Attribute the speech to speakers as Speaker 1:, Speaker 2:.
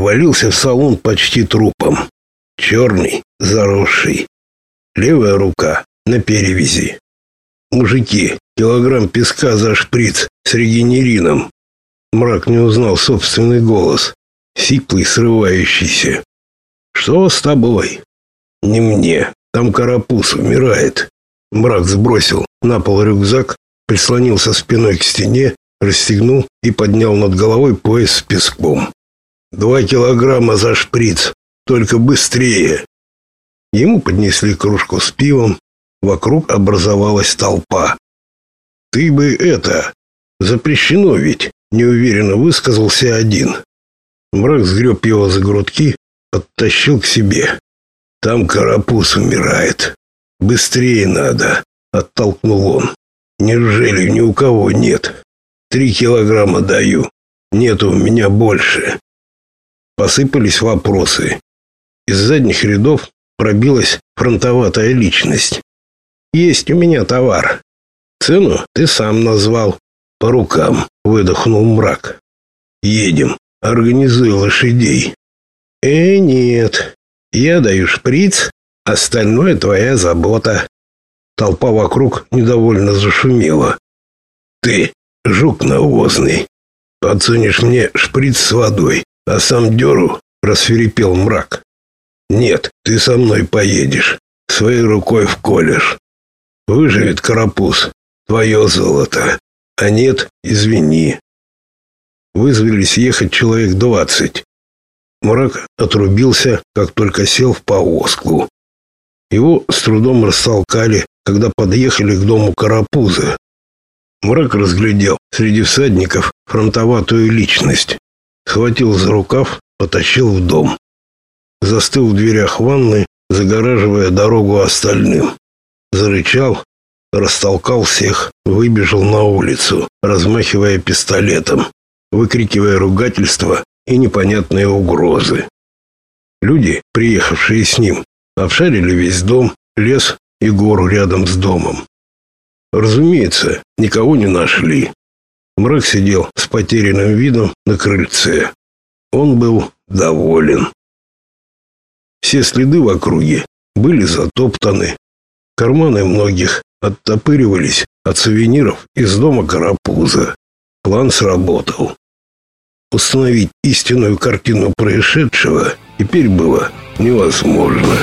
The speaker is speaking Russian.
Speaker 1: ввалился в салон почти трупом. Черный, заросший. Левая рука на перевязи. Мужики, килограмм песка за шприц с регенерином. Мрак не узнал собственный голос, сиплый, срывающийся. Что с тобой? Не мне. Там карапуз умирает. Мрак сбросил на пол рюкзак, прислонился спиной к стене, расстегнул и поднял над головой пояс с песком. Два килограмма за шприц, только быстрее. Ему поднесли кружку с пивом, вокруг образовалась толпа. Ты бы это, запрещено ведь, неуверенно высказался один. Мрак сгреб его за грудки, подтащил к себе. Там карапуз умирает. Быстрее надо, оттолкнул он. Неужели ни у кого нет? Три килограмма даю. Нет у меня больше. Посыпались вопросы. Из задних рядов пробилась фронтоватая личность. Есть у меня товар. Цену ты сам назвал. По рукам выдохнул мрак. Едем. Организуй лошадей. Э, нет. Я даю шприц, остальное твоя забота. Толпа вокруг недовольно зашумела. Ты, жук навозный, подсунешь мне шприц с водой, а сам дёру, рассверепел мрак. Нет, ты со мной поедешь, своей рукой вколешь. Выживет карапуз, твое золото. А нет, извини. Вызвались ехать человек двадцать. Мрак отрубился, как только сел в повозку. Его с трудом растолкали, когда подъехали к дому Карапуза. Мрак разглядел среди всадников фронтоватую личность. Схватил за рукав, потащил в дом. Застыл в дверях ванны, загораживая дорогу остальным. Зарычал, растолкал всех, выбежал на улицу, размахивая пистолетом, выкрикивая ругательства и непонятные угрозы. Люди, приехавшие с ним, обшарили весь дом, лес и гору рядом с домом. Разумеется, никого не нашли. Мрак сидел с потерянным видом на крыльце. Он был доволен. Все следы в округе были затоптаны. Карманы многих оттопыривались от сувениров из дома Карапуза. План сработал. Установить истинную картину происшедшего теперь было невозможно.